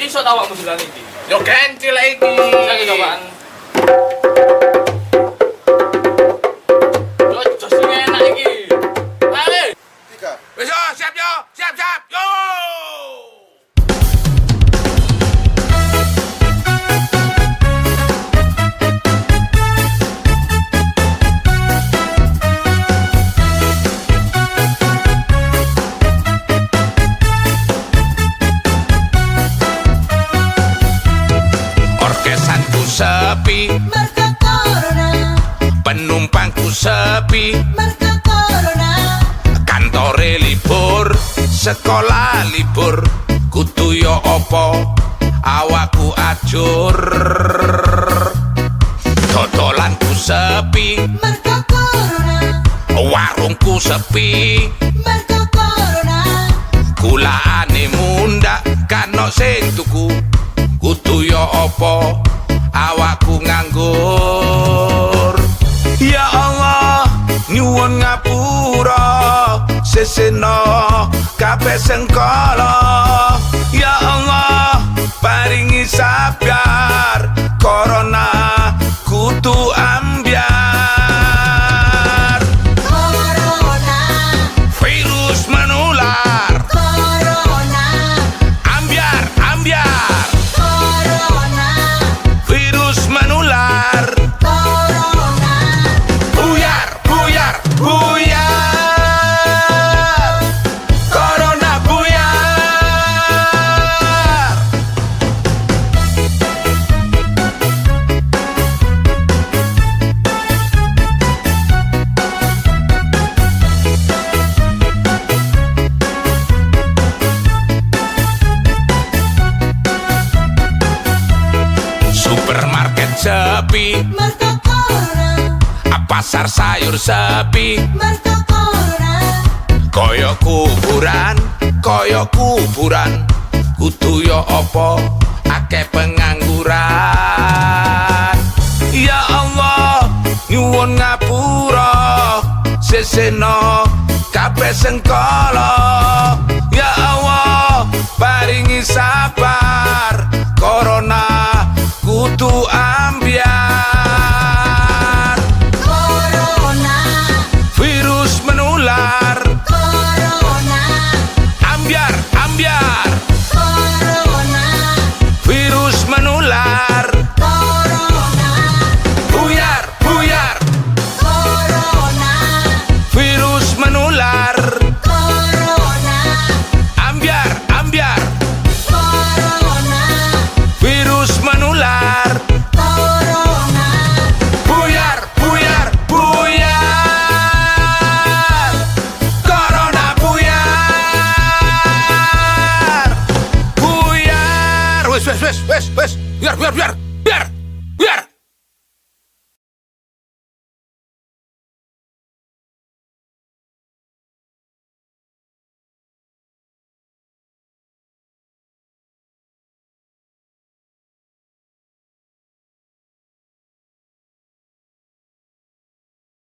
Iso ta awakmu dolan iki. Yo kencil iki. Saiki cobaan. Sepi, Marca Corona, penumpangku sepi, marca Corona, kantore libur sekolah libur. Kudu yo opo awakku ajur. Dodolanku sepi. Marca Corona, warungku sepi. Marca Corona, gulaane mundak kano sing tuku. Kudu yo opo awakku nganggur ya Allah nyuwun ngapura sesena kabeh sengkala. Ya Allah paringi sabar sepi. Marca Corona, pasar sayur sepi. Corona, Kaya kuburan, kaya kuburan. Kudu ya apa, akeh pengangguran. Ya Allah, nyuwun ngapura. Sesena, kabeh sengkala Pues, pues, ¡Ves! ¡Ves! ¡Vier, vier, vier! ¡Vier! ¡Vier!